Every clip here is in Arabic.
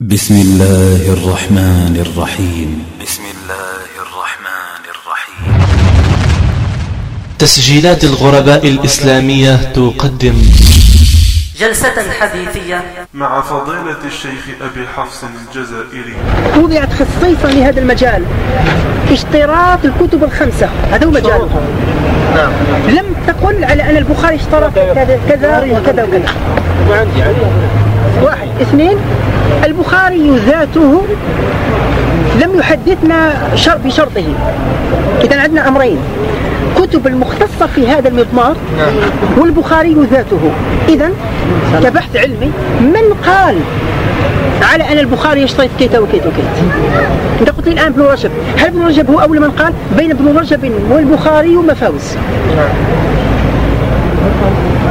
بسم الله الرحمن الرحيم. بسم الله الرحمن الرحيم. تسجيلات الغرباء الإسلامية تقدم. جلسة حديثية مع فضيلة الشيخ أبي حفص الجزائري. وضعت خصيصا لهذا المجال اشتراط الكتب الخمسة. هذا هو مجالها نعم لم تقل على أن البخاري اشترط كذا كذا وكذا وكذا. واحد اثنين. البخاري ذاته لم يحدثنا شرط بشرطه. إذا عندنا أمرين. كتب المختصة في هذا المضمار والبخاري ذاته. إذا كبحث علمي من قال على أن البخاري يشترط كيتا وكيتا وكيتا أنت قلت لي الآن ابن رجب. هل ابن رجب هو أول من قال بين ابن رجب والبخاري مفاوز؟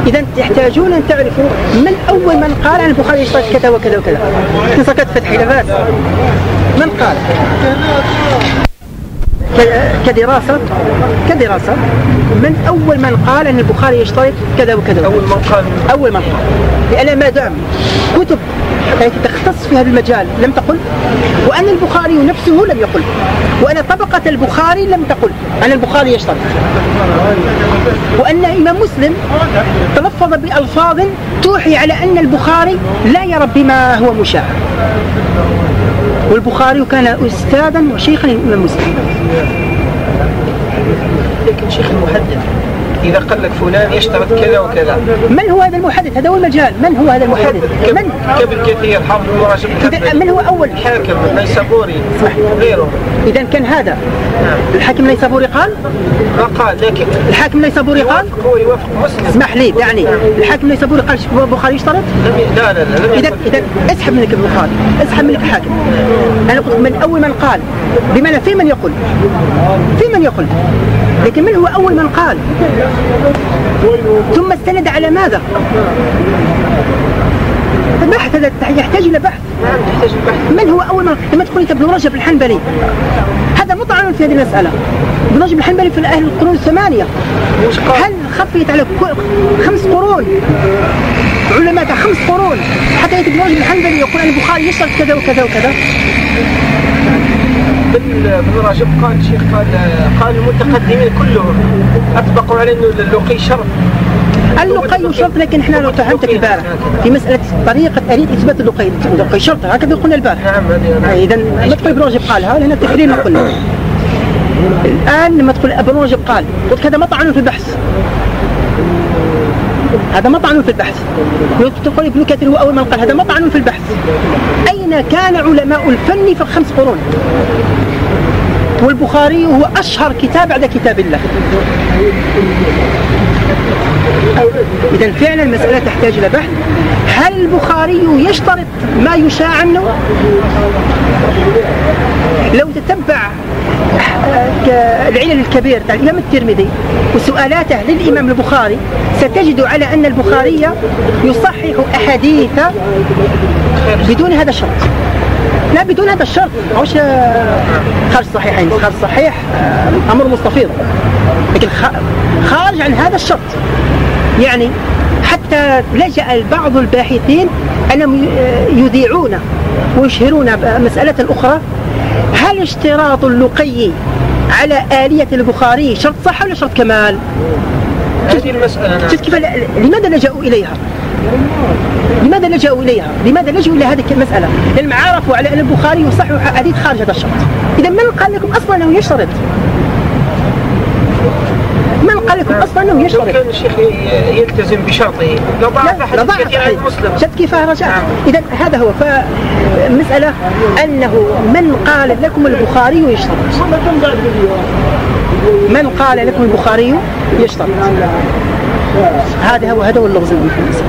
إذا تحتاجون أن تعرفوا من أول من قال عن البخاري يشترط كذا وكذا وكذا. في فتحي لباس من قال؟ كدراسة. كدراسة. من أول من قال أن البخاري يشترط كذا وكذا. أول من قال. أول من قال. لأن ما دام كتب التي تختص في هذا المجال لم تقل. وأن البخاري نفسه لم يقل. وأن طبقة البخاري لم تقل. أن البخاري يشترط. وأن إمام مسلم تلفظ بألفاظ توحي على أن البخاري لا يرى بما هو مشاع والبخاري كان أستاذا وشيخا للإمام مسلم. لكن شيخ المحدث إذا قال لك فلان يشترط كذا وكذا. من هو هذا المحدث؟ هذا هو المجال. من هو هذا المحدث؟ من؟ كابن كثير حافظ المراجع. من هو أول؟ الحاكم النيسابوري. غيره. إذا كان هذا. الحاكم النيسابوري قال؟ ما قال لكن. الحاكم النيسابوري قال؟ هو يوافق مسلم. اسمح لي يعني. الحاكم النيسابوري قال البخاري يشترط؟ لا لا لا إذا إذا اسحب منك البخاري اسحب منك الحاكم. أنا قلت من أول من قال. بمعنى في من يقول؟ في من يقول؟ لكن من هو أول من قال؟ ثم استند على ماذا؟ البحث هذا يحتاج إلى بحث. من هو أول من لما تقول أنت ابن رجب الحنبلي؟ هذا مطعن في هذه المسألة. ابن رجب الحنبلي في أهل القرون الثمانية. هل خفيت على خمس قرون؟ علماء خمس قرون. حتى يأتي ابن رجب الحنبلي يقول أن البخاري يشترط كذا وكذا وكذا. ابن رجب قال شيخ قال قال المتقدمين كلهم أطبقوا على إنه اللقي شرط اللقي شرط لكن إحنا لو فهمتك البارح في مسألة طريقة آلية إثبات اللقي اللقي شرط هكذا قلنا البارح. نعم إذا ما تقول ابن رجب قالها لأن التحرير ما قلنا. الآن لما تقول ابن رجب قال قلت هذا مطعن في البحث. هذا مطعن في البحث. تقول ابن كثير هو أول من قال هذا مطعن في البحث. أين كان علماء الفن في الخمس قرون؟ والبخاري هو أشهر كتاب بعد كتاب الله. إذا فعلا المسألة تحتاج إلى بحث. هل البخاري يشترط ما يشاع عنه لو تتبع العلل الكبير تاع الإمام الترمذي وسؤالاته للإمام البخاري ستجد على أن البخاري يصحح أحاديث بدون هذا الشرط. لا بدون هذا الشرط. مش خارج صحيحين خارج صحيح أمر مستفيض. لكن خارج عن هذا الشرط. يعني حتى لجأ بعض الباحثين أنهم يذيعون ويشهرون مسألة أخرى هل اشتراط اللقي على آلية البخاري شرط صح ولا شرط كمال؟ هذه المسألة شفت كيف لماذا لجأوا إليها؟ لماذا لجأوا إليها؟ لماذا لجأوا إلى هذه المسألة؟ لأنهم عرفوا على أن البخاري يصحح حديث خارج هذا الشرط إذا من قال لكم أصلا أنه يشترط؟ من قال لكم أصلا إنه يشترط؟ لو كان الشيخ يلتزم بشرطه. لو ضعف حديث كثير عن مسلم. شفت كيف رجع؟ نعم. اذا هذا هو. فالمساله أنه من قال لكم البخاري يشترط؟ من قال لكم البخاري يشترط؟ هذا هو هذا هو اللغز. المسألة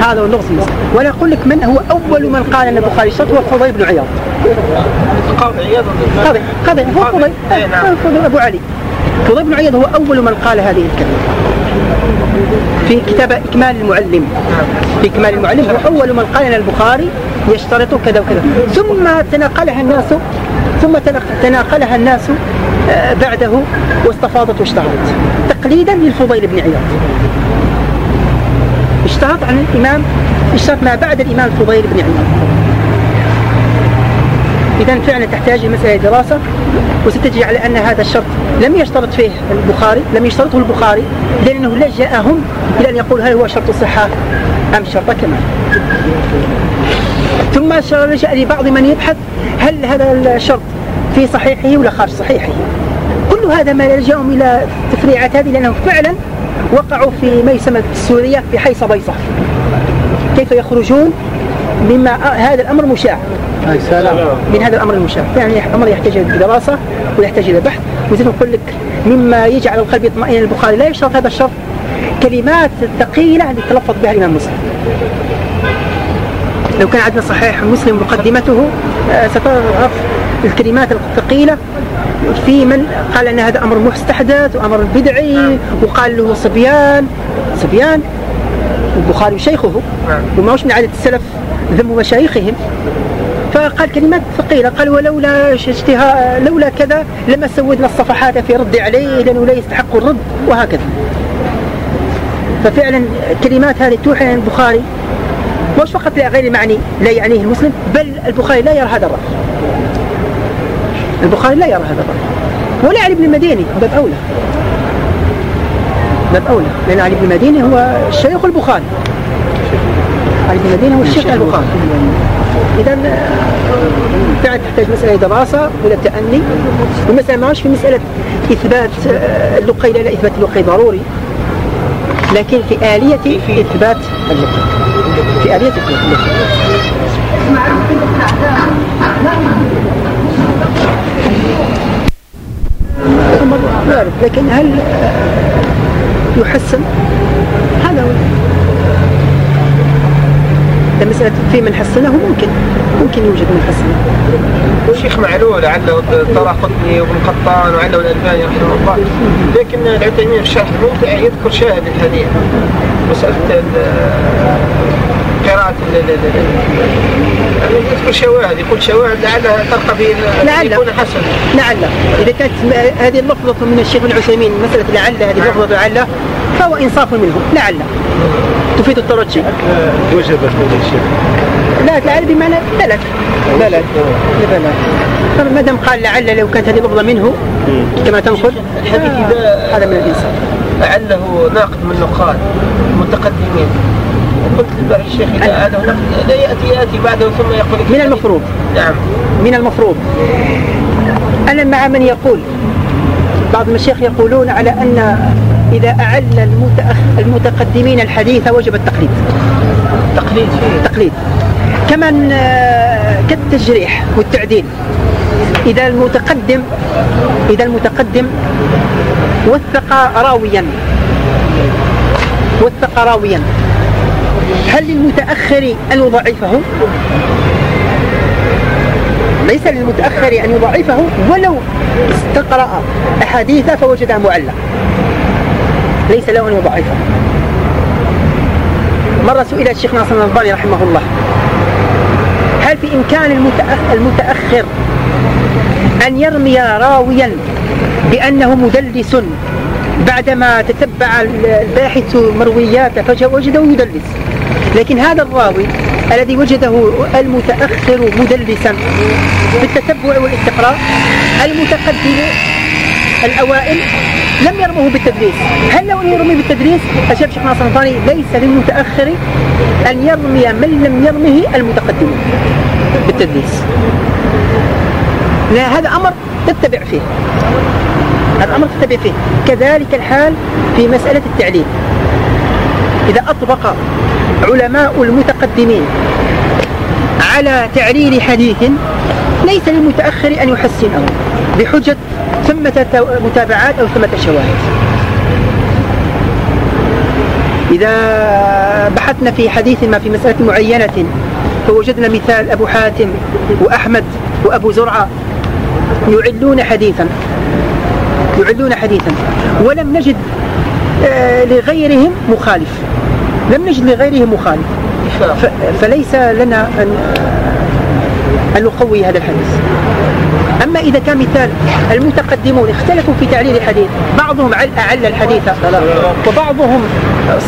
هذا هو اللغز. المسألة وأنا أقول لك من هو أول من قال أن البخاري يشترط هو الفضيل بن عياض. قاضي عياض. قاضي قاضي هو الفضيل نعم. أبو علي. فضيل بن عياض هو أول من قال هذه الكلمة. في كتاب إكمال المعلم. في إكمال المعلم هو أول من قال أن البخاري يشترط كذا وكذا. ثم تناقلها الناس ثم تناقلها الناس بعده واستفاضت واشتهرت. تقليدا للفضيل بن عياض. اشتهرت عن الإمام اشتهرت ما بعد الإمام الفضيل بن عياض. إذا فعلا تحتاج المسألة دراسة وستجي على أن هذا الشرط لم يشترط فيه البخاري لم يشترطه البخاري لأنه لجأهم إلى أن يقول هل هو شرط صحة أم شرط كمال. ثم لجأ لبعض من يبحث هل هذا الشرط في صحيحه ولا خارج صحيحه. كل هذا ما يلجأهم إلى تفريعات هذه لأنهم فعلا وقعوا في ما يسمى السورية في حيص بيصة كيف يخرجون؟ مما هذا الأمر مشاع. من هذا الأمر المشاع. يعني أمر يحتاج إلى دراسة ويحتاج إلى بحث. وزي نقول لك مما يجعل القلب يطمئن. البخاري لا يشترط هذا الشرط كلمات ثقيلة لتلفظ بها الإمام مسلم. لو كان عندنا صحيح مسلم مقدمته آه، ستعرف الكلمات الثقيلة في من قال أن هذا أمر مستحدث وأمر بدعي وقال له صبيان. صبيان البخاري شيخه. وما هوش من عادة السلف؟ ذم مشايخهم. فقال كلمات ثقيلة قال ولولا اشتهاء لولا كذا لما سودنا الصفحات في رد عليه لأنه لا يستحق الرد وهكذا. ففعلا كلمات هذه توحي عن البخاري. مش فقط غير المعني لا يعنيه المسلم بل البخاري لا يرى هذا الرأي. البخاري لا يرى هذا الرأي. ولا علي بن المديني باب أولى. باب أولى. لأن علي بن المديني هو شيخ البخاري. علي بن المديني هو الشيخ البخاري إذا فعلا تحتاج مسألة دراسة ولا تأني والمسألة ما في مسألة إثبات آه، اللقي لا إثبات اللقي ضروري لكن في آلية إثبات اللقي في آلية إثبات اللقي وارد لكن هل يحسن؟ هذا هو. مسألة في من حسنه ممكن ممكن يوجد من حسنه. والشيخ معلول لعله ترى قطني وابن قطان وعله الألباني رحمه الله. لكن العثيمين في الشرح الممتع يذكر شاهد الحديث مسألة قراءة يذكر شواهد يقول شواهد لعلها ترقى في لعل. يكون حسن. لعل. إذا كانت هذه اللفظة من الشيخ ابن عثيمين مسألة لعل هذه اللفظة لعل فهو إنصاف منه لعل. تفيد الترجي وجبت لا لعل بمعنى بلد. بلد. بلد. فما دام قال لعل لو كانت هذه لفظة منه كما تنقل. الحديث إذا هذا من الإنصاف لعله ناقد من نقاد متقدمين. قلت الشيخ إذا هذا نقد لا يأتي يأتي بعده ثم يقول من المفروض؟ نعم. من المفروض. أنا مع من يقول. بعض المشايخ يقولون على أن إذا أعل المتقدمين الحديث وجب التقليد. تقليد فيه تقليد. كمن آه، كالتجريح والتعديل. إذا المتقدم إذا المتقدم وثق راويا. وثق راويا. هل للمتأخر أن يضعفه؟ ليس للمتأخر أن يضعفه ولو استقرأ أحاديث فوجدها معلة ليس له أن يضعفه. مرة سئل الشيخ ناصر الألباني رحمه الله هل في إمكان المتأخر, أن يرمي راويا بأنه مدلس؟ بعدما تتبع الباحث مروياته فوجده يدلس. لكن هذا الراوي الذي وجده المتأخر مدلسا بالتتبع والإستقراء المتقدم الأوائل لم يرمه بالتدريس. هل لو أن يرمي بالتدريس؟ أجاب شيخ ناصر الثاني ليس للمتأخر أن يرمي من لم يرمه المتقدم بالتدريس. لا هذا أمر تتبع فيه. هذا أمر تتبع فيه. كذلك الحال في مسألة التعليل إذا أطبق علماء المتقدمين على تعليل حديث ليس للمتأخر أن يحسنه بحجة ثمة متابعات أو ثمة شواهد إذا بحثنا في حديث ما في مسألة معينة فوجدنا مثال أبو حاتم وأحمد وأبو زرعة يعلون حديثا. يعلون حديثا. ولم نجد آه، لغيرهم مخالف. لم نجد لغيرهم مخالف. فليس لنا أن أن نقوي هذا الحديث. أما إذا كان مثال المتقدمون اختلفوا في تعليل الحديث بعضهم أعل الحديث وبعضهم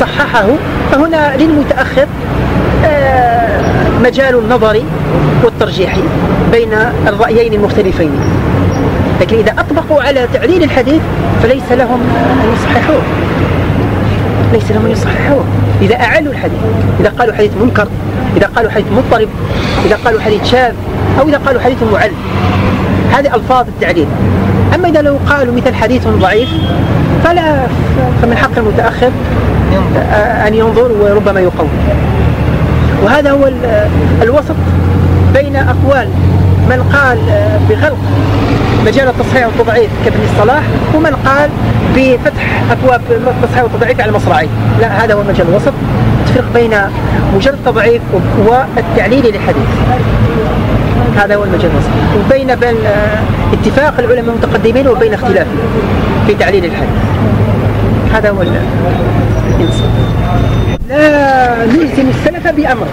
صححه فهنا للمتأخر آه، مجال النظر والترجيح بين الرأيين المختلفين. لكن إذا أطبقوا على تعليل الحديث فليس لهم أن يصححوه. ليس لهم أن يصححوه. إذا أعلوا الحديث إذا قالوا حديث منكر إذا قالوا حديث مضطرب إذا قالوا حديث شاذ أو إذا قالوا حديث معل. هذه ألفاظ التعليل. أما إذا لو قالوا مثل حديث ضعيف فلا فمن حق المتأخر أن ينظر وربما يقوم. وهذا هو الوسط بين أقوال من قال بغلق مجال التصحيح والتضعيف كابن الصلاح ومن قال بفتح أبواب التصحيح والتضعيف على المصراعي. لا هذا هو مجال الوسط. تفرق بين مجرد التضعيف والتعليل للحديث. هذا هو المجال الوسط وبين بين اتفاق العلماء المتقدمين وبين اختلافهم في تعليل الحديث. هذا هو لا نلزم السلف بأمر.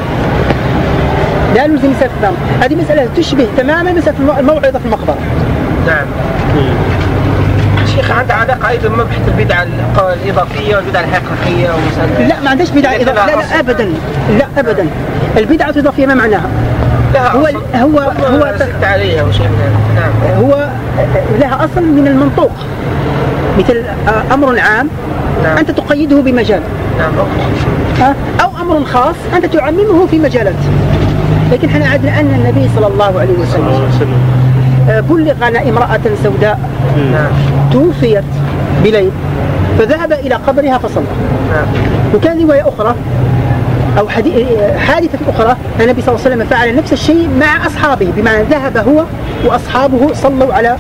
لا نلزم السلف بأمر. هذه مسألة تشبه تماما مسألة الموعظة في المقبرة. نعم. شيخ عندها علاقة أيضا مبحث البدعة الإضافية والبدعة الحقيقية ومسألة لا ما عندهاش بدعة إضافية. لا, لا أبدا. لا أبدا. البدعة الإضافية ما معناها؟ هو هو هو عليها نعم. هو لها أصل من المنطوق. مثل أمر عام نعم. أنت تقيده بمجال. نعم أو أمر خاص أنت تعممه في مجالات لكن إحنا عدنا أن النبي صلى الله عليه وسلم بلغ عن امرأة سوداء. نعم. توفيت بليل فذهب إلى قبرها فصلى. نعم. وكان رواية أخرى. أو حادثة أخرى النبي صلى الله عليه وسلم فعل نفس الشيء مع أصحابه بمعنى ذهب هو وأصحابه صلوا على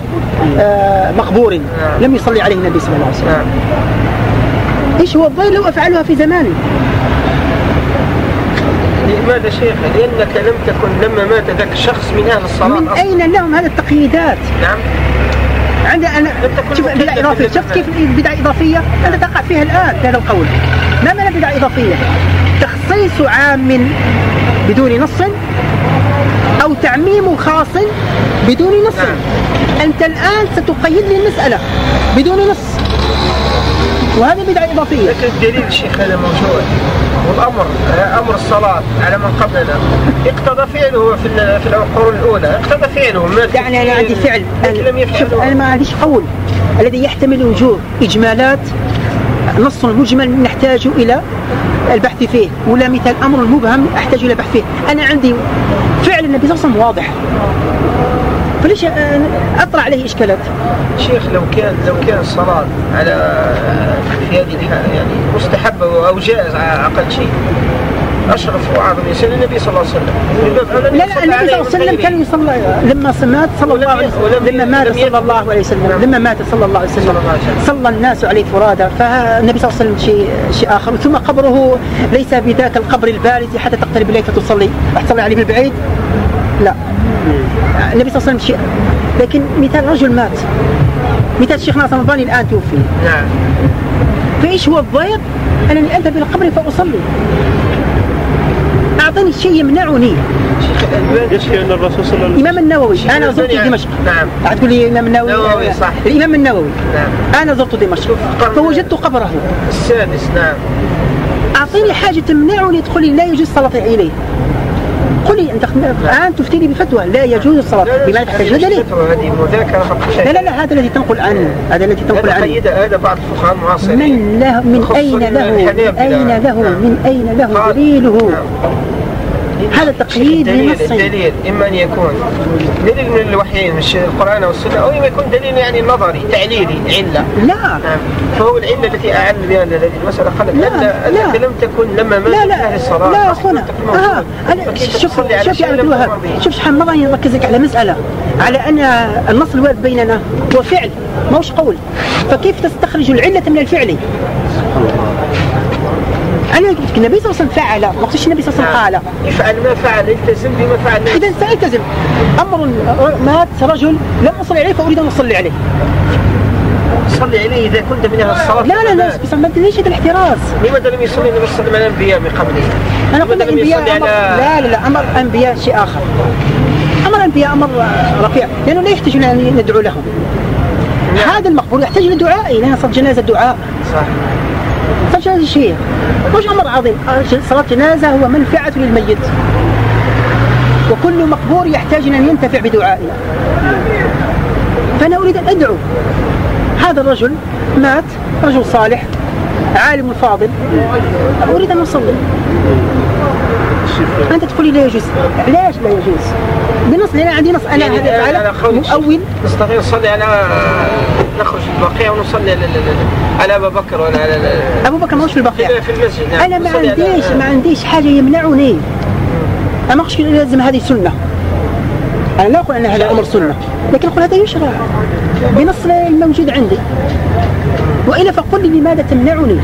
آه مقبور. لم يصلي عليه النبي صلى الله عليه وسلم إيش هو الضير لو أفعلها في زمانه لماذا شيخ؟ لأنك لم تكن لما مات ذاك الشخص من أهل الصلاة من. أين لهم هذه التقييدات؟ نعم عند أنا شوف بدعة إضافية شفت كيف البدعة إضافية؟ أنت تقع فيها الآن في هذا القول ما معنى بدعة إضافية؟ تخصيص عام بدون نص أو تعميم خاص بدون نص. نعم. أنت الآن ستقيد لي المسألة بدون نص. وهذه بدعة إضافية. لكن الدليل الشيخ هذا موجود. والأمر أمر الصلاة على من قبلنا. اقتضى فعله في في القرون الأولى. اقتضى فعله. يعني أنا عندي فعل؟ شوف أنا ما عنديش قول. الذي يحتمل وجوه إجمالات نص مجمل نحتاج إلى البحث فيه ولا مثال أمر مبهم أحتاج إلى بحث فيه. أنا عندي فعل النبي صلى الله عليه وسلم واضح. فليش اطرح عليه إشكالات؟ شيخ لو كان لو كان الصلاة على في هذه يعني مستحبة أو جائز أقل شيء. أشرف واعظم انسان النبي صلى الله عليه وسلم. لا لا النبي صلى الله عليه وسلم كان يصلى لما مات صلى الله عليه وسلم لما مات صلى الله عليه وسلم لما مات صلى الله عليه وسلم صلى الناس عليه فرادى. فالنبي صلى الله عليه وسلم شيء شيء آخر. ثم قبره ليس بذاك القبر البارز حتى تقترب إليه فتصلي. تصلي عليه بالبعيد؟ لا. النبي صلى الله عليه وسلم شيء لكن مثال رجل مات. مثال الشيخ ناصر الباني الآن توفي. نعم. فإيش هو الضيق؟ أنني أذهب إلى القبر فأصلي. أعطني شيء يمنعني. يشفي أن الرسول صلى الله عليه وسلم الإمام النووي أنا زرت دمشق. نعم. تقول لي الإمام النووي؟ نووي صح. الإمام النووي. نعم. أنا زرت دمشق. فوجدت قبره. السادس نعم. أعطيني حاجة تمنعني تقول لا يجوز الصلاة إليه. قولي أنت الآن تفتيني بفتوى لا يجوز الصلاة. بما تحتاج هذه مذاكرة لا لا لا هذا الذي تنقل عنه. هذا الذي تنقل عنه. هذا بعض الفقهاء المعاصرين. من له من أين له؟ من أين له؟ من أين له؟ دليله. هذا تقييد لنص الدليل إما أن يكون دليل من الوحيين من القرآن والسنة أو اما يكون دليل يعني نظري تعليلي علة. لا. نعم. فهو العلة التي أعل بها هذه المسألة. قالت لا لا. لم تكن لما مات لا لا. الصلاة. لا أخونا. آه. شوف شوف يا عبد الوهاب. شوف شحال مرة نركزك على مسألة. على أن النص الوارد بيننا هو فعل. ماهوش قول. فكيف تستخرج العلة من الفعل؟ أنا قلت لك النبي صلى الله عليه وسلم فعل ما قلتش النبي صلى الله عليه وسلم قال. يفعل ما فعل التزم بما فعل. اذا سالتزم أمر مات رجل لم أصلي عليه فأريد أن أصلي عليه. صلي عليه إذا كنت من أهل الصلاة لا لا لا بس ما ليش هذا الاحتراز؟ لماذا لم يصلي النبي صلى الله عليه وسلم على الأنبياء من قبله؟ أنا قلت الأنبياء أمر... لا لا لا أمر أنبياء شيء آخر. أمر أنبياء أمر رفيع لأنه لا يحتاجون أن ندعو لهم. نعم. هذا المقبول يحتاج إلى دعائي لأن صلاه جنازة دعاء. صح صلاة جنازة شيء مش أمر عظيم؟ صلاة جنازة هو منفعة للميت. وكل مقبور يحتاج أن ينتفع بدعائنا فأنا أريد أن أدعو هذا الرجل مات رجل صالح عالم فاضل. أريد أن أصلي. أنت تقول لي لا يجوز. ليش لا يجوز؟ بنص لأن عندي نص. أنا يعني هذا على مؤول. نستطيع نصلي على نخرج البقيع ونصلي على, ابا بكر ولا على أبو بكر ماهوش في البقيع. في المسجد نعم. أنا ما عنديش ما عنديش حاجة يمنعني. أنا ما لازم هذه سنة. أنا لا أقول أن هذا أمر سنة لكن أقول هذا يشرع بنص الموجود عندي. وإلا فقل لي لماذا تمنعني؟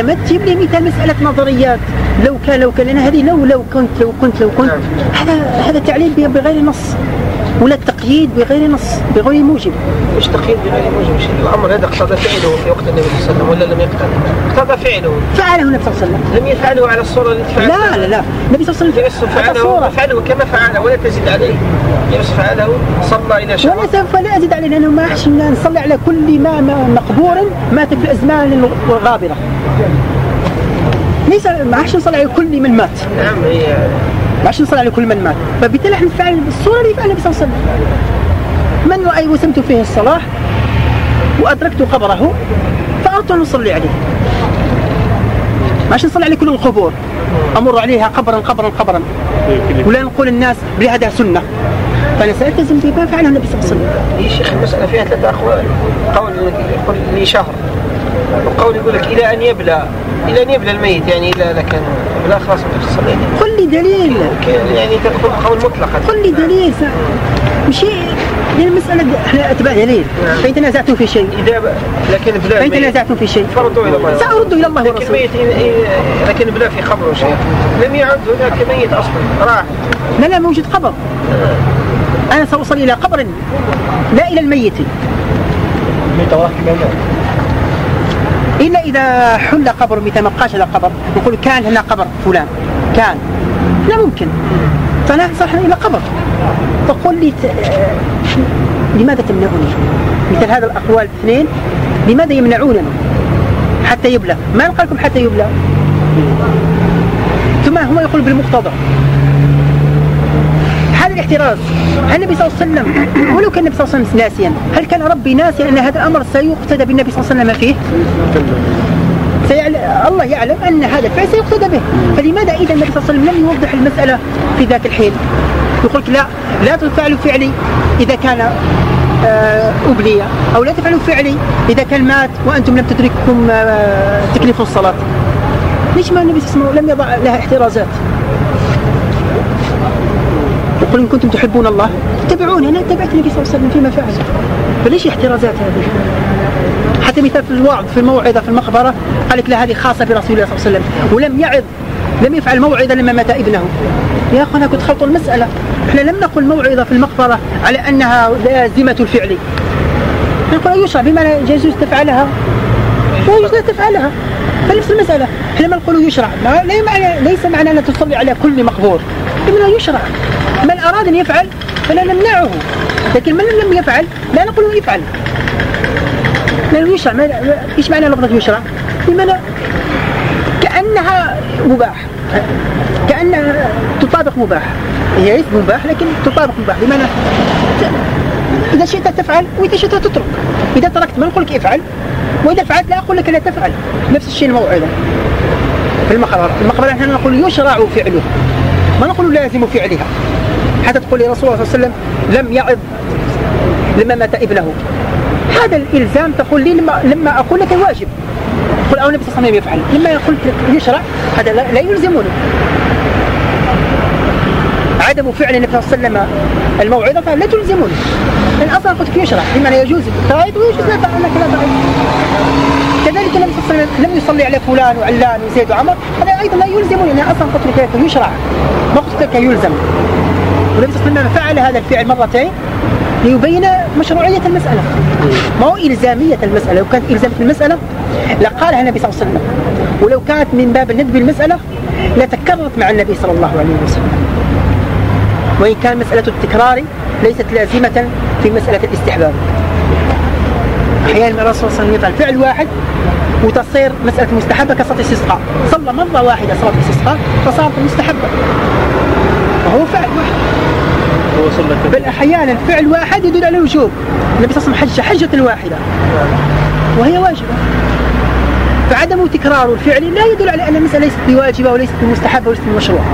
أما تجيب لي مثال مسألة نظريات. لو كان لو كان هذه لو لو كنت لو كنت لو كنت. هذا هذا تعليل بغير نص. ولا التقييد بغير نص بغير موجب. مش تقييد بغير موجب شيء. الأمر هذا اقتضى فعله في وقت النبي صلى الله عليه وسلم ولا لم يقتضي؟ اقتضى فعله. فعله النبي صلى الله عليه وسلم. لم يفعله على الصورة التي فعلها لا لا لا. النبي صلى الله عليه وسلم فعله فعله كما فعل ولا تزيد عليه. يوسف فعله صلى إلى ولا شهر سوف لا أزيد عليه لأنه ما أن نصلي على كل ما مقبور مات في الأزمان الغابرة. ليس ما أحش نصلي على كل من مات. نعم هي ما أحش نصلي على كل من مات. فبالتالي إحنا نفعل الصورة اللي فعل النبي صلى الله عليه وسلم من رأي وسمت فيه الصلاة وأدركت قبره فأردت أن أصلي عليه. ما أحش نصلي على كل القبور. أمر عليها قبرا قبرا قبرا. ولا نقول الناس بهذا سنة. فأنا سألتزم بما فعله النبي صلى الله عليه وسلم؟ يا شيخ المسألة؟ فيها ثلاثة أقوال. قول يقول لي شهر. وقول يقول لك إلى أن يبلى إلى أن يبلى الميت يعني إذا لكن لا خلاص ما تصلي عليه. قل لي دليل. يعني تقول قول مطلقا قل لي دليل. ف- مش لأن المسألة إحنا أتباع دليل. فإن تنازعتم في شيء. إذا ب... لكن بلا فإن الميت. تنازعتم في شيء. فردوا إلى الله سأرد إلى الله لكن ورسوله. الميت إن- إن- لكن بلا في خبره شيء. لم يعد هناك ميت أصلا. راح. لا لا موجود قبر أنا سأوصل إلى قبر لا إلى الميت. إلا إذا حل قبر مثل ما بقاش هذا القبر. نقول كان هنا قبر فلان. كان. لا ممكن. فلا صح إلى قبر. فقل لي ت... لماذا تمنعني مثل هذا الأقوال الاثنين لماذا يمنعوننا؟ حتى يبلى ما نقول لكم حتى يبلى ثم هو يقول بالمقتضى. الاحتراز. النبي صلى الله عليه وسلم. ولو كان النبي صلى الله عليه وسلم ناسيا. هل كان ربي ناسيا أن هذا الأمر سيقتدى بالنبي صلى الله عليه وسلم فيه؟ سيعلم الله يعلم أن هذا الفعل سيقتدى به. فلماذا إذا النبي صلى الله عليه وسلم لم يوضح المسألة في ذاك الحين؟ يقول لك لا لا تفعلوا فعلي إذا كان آه، أبلي أو لا تفعلوا فعلي إذا كان مات وأنتم لم تدرككم آه، تكليف الصلاة. ليش ما النبي صلى الله عليه وسلم لم يضع لها احترازات؟ يقول إن كنتم تحبون الله. اتبعوني أنا؟ اتبعت النبي صلى الله عليه وسلم فيما فعل. فليش احترازات هذه؟ حتى مثال في الوعظ في الموعظة في المقبرة قال لك لا هذه خاصة برسول الله صلى الله عليه وسلم. ولم يعظ لم يفعل موعظة لما مات ابنه. يا أخوانا كنت خلطوا المسألة. إحنا لم نقل موعظة في المقبرة على أنها لازمة الفعل. نقول يشرع بمعنى يجوز تفعلها. لا يجوز لا تفعلها. فنفس المسألة. إحنا ما نقول يشرع. ما لا ليس معنى أن تصلي على كل مقبور. إنما يشرع. من أراد أن يفعل فلا نمنعه. لكن من لم يفعل لا نقول يفعل. لأنه يشرع ما إيش معنى لفظة يشرع؟ بمعنى كأنها مباح. كأنها تطابق مباح. هي ليست مباح؟ لكن تطابق مباح. بمعنى إذا شئت تفعل وإذا شئت تترك. إذا تركت ما نقول لك افعل وإذا فعلت لا أقول لك لا تفعل. نفس الشيء الموعظة. في المقبرة في المقبرة نحن نقول يشرع فعله. ما نقول لازم فعلها. حتى تقول لي رسول الله صلى الله عليه وسلم لم يعظ لما مات ابنه. هذا الإلزام تقول لي لما, لما أقول لك واجب. قل أو النبي صلى الله عليه وسلم يفعل. لما قلت لك يشرع هذا لا, يلزمني عدم فعل النبي صلى الله عليه وسلم الموعظة فلا تلزمني لأن أصلا قلت يشرع بمعنى يجوز التعيد ويجوز لا تعيد لا تعيد كذلك النبي صلى الله عليه وسلم لم يصلي على فلان وعلان وزيد وعمر هذا أيضا لا يلزمني أنا أصلا قلت لك يشرع ما قلت لك يلزم. والنبي صلى الله عليه وسلم فعل هذا الفعل مرتين ليبين مشروعية المسألة. ما هو إلزامية المسألة؟ لو كانت إلزامية المسألة لقالها النبي صلى الله عليه وسلم. ولو كانت من باب الندب المسألة لتكررت مع النبي صلى الله عليه وسلم. وإن كان مسألة التكرار ليست لازمة في مسألة الاستحباب أحيانا الرسول صلى الله عليه وسلم يفعل فعل واحد وتصير مسألة مستحبة كصلاة الاستسقاء. صلى مرة واحدة صلاة الاستسقاء فصارت مستحبة. وهو بل أحيانا فعل واحد يدل على الوجوب النبي صلى الله عليه وسلم حج حجة واحدة. وهي واجبة. فعدم تكرار الفعل لا يدل على أن المسألة ليست بواجبة وليست بمستحبة وليست بمشروعة.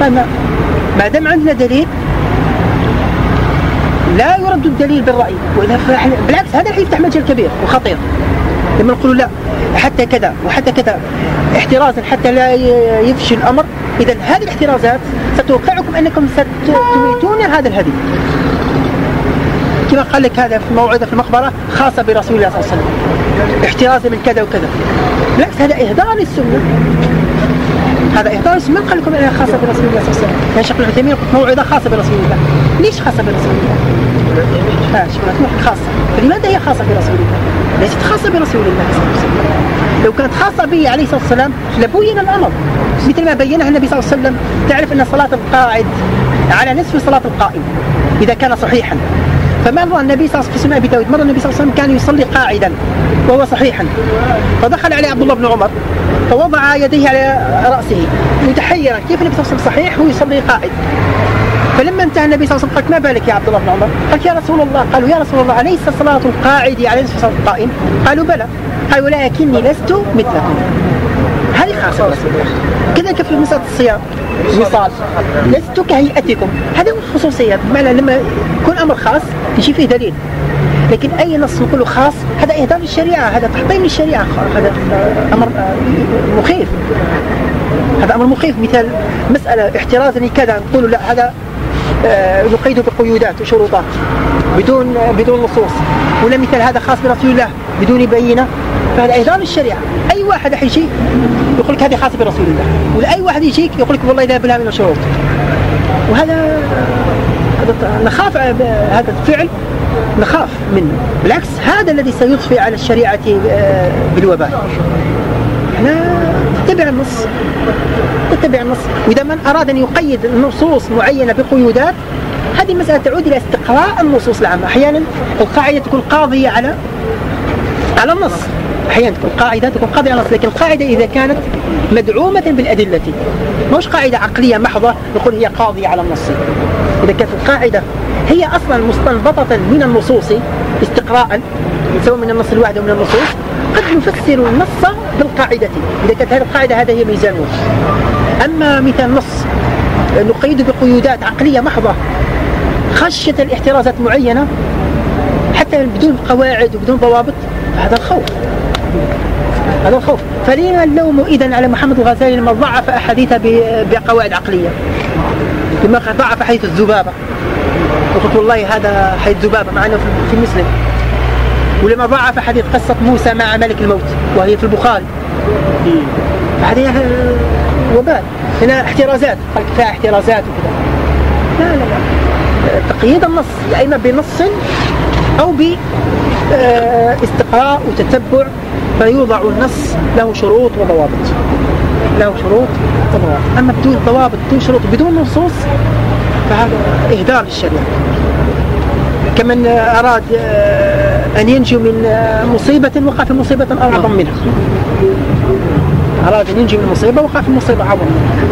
طيب ما دام عندنا دليل لا يرد الدليل بالرأي. وإذا بالعكس هذا الحين يفتح مجال كبير وخطير. لما نقول لا حتى كذا وحتى كذا احترازا حتى لا يفشل الأمر إذا هذه الاحترازات ستوقعكم أنكم ستميتون هذا الهدي كما قال لك هذا في موعظة في المقبرة خاصة برسول الله صلى الله عليه وسلم. احترازا من كذا وكذا. بالعكس هذا إهدار للسنة. هذا إهدار السنة قال لكم أنها خاصة برسول الله صلى الله عليه وسلم؟ يعني شيخ العثيمين موعظة خاصة برسول الله. ليش خاصة برسول الله؟ شيخ خاصة. فلماذا هي خاصة برسول الله؟ ليست خاصة برسول الله صلى الله عليه وسلم. لو كانت خاصة به عليه الصلاة والسلام لبين الأمر. مثل ما بينها النبي صلى الله عليه وسلم تعرف أن صلاة القاعد على نصف صلاة القائم إذا كان صحيحا. فمر النبي صلى الله عليه وسلم في سنة أبي داود مر النبي صلى الله عليه وسلم كان يصلي قاعدا وهو صحيحا. فدخل عليه عبد الله بن عمر فوضع يديه على رأسه متحيرا كيف النبي صلى الله عليه وسلم صحيح وهو يصلي قاعد. فلما انتهى النبي صلى الله عليه وسلم قال ما بالك يا عبد الله بن عمر؟ قال يا رسول الله. قالوا يا رسول الله أليس صلاة القاعد على نصف صلاة القائم؟ قالوا بلى. قال ولكني لست مثلكم. كذلك في مسألة الصيام وصال. لست كهيئتكم هذه خصوصية بمعنى لما يكون أمر خاص يجي فيه دليل. لكن أي نص نقوله خاص هذا إهدار للشريعة هذا تحطيم للشريعة هذا أمر مخيف. هذا أمر مخيف. مثال مسألة احترازا كذا نقول لا هذا آه، نقيده بقيودات وشروطات بدون بدون نصوص. ولا مثل هذا خاص برسول الله بدون بينة. فهذا أيضا الشريعة. أي واحد يجي يقول لك هذه خاصة برسول الله. ولا أي واحد يجيك يقول لك والله إذا بلا من الشروط وهذا نخاف هذا الفعل نخاف منه. بالعكس هذا الذي سيضفي على الشريعة آه، بالوباء. إحنا نتبع النص. نتبع النص. وإذا من أراد أن يقيد نصوص معينة بقيودات هذه المسألة تعود إلى استقراء النصوص العامة. أحيانا القاعدة تكون قاضية على على النص. أحيانا تكون قاعدة تكون قاضية على لكن القاعدة إذا كانت مدعومة بالأدلة. مش قاعدة عقلية محضة نقول هي قاضية على النص. إذا كانت القاعدة هي أصلا مستنبطة من النصوص استقراء سواء من النص الواحد أو من النصوص قد نفسر النص بالقاعدة. إذا كانت هذه القاعدة هذا هي ميزانه أما مثال نص نقيد بقيودات عقلية محضة خشية الاحترازات معينة حتى بدون قواعد وبدون ضوابط هذا الخوف. هذا الخوف فلما اللوم إذا على محمد الغزالي لما ضعف أحاديثه بقواعد عقلية. لما ضعف حديث الذبابة. وقلت والله هذا حديث ذبابة مع أنه في مسلم ولما ضعف حديث قصة موسى مع ملك الموت وهي في البخاري. هذه وبال هنا احترازات. قال فيها احترازات وكذا. لا لا لا. تقييد النص يا إما بنص أو باستقراء آه، وتتبع فيوضع النص له شروط وضوابط. له شروط وضوابط. أما بدون ضوابط بدون شروط بدون نصوص فهذا إهدار للشريعة. كمن أراد آه، أن ينجو من آه، مصيبة وقع في مصيبة أعظم منها. أراد أن ينجو من مصيبة وقع في مصيبة أعظم منها.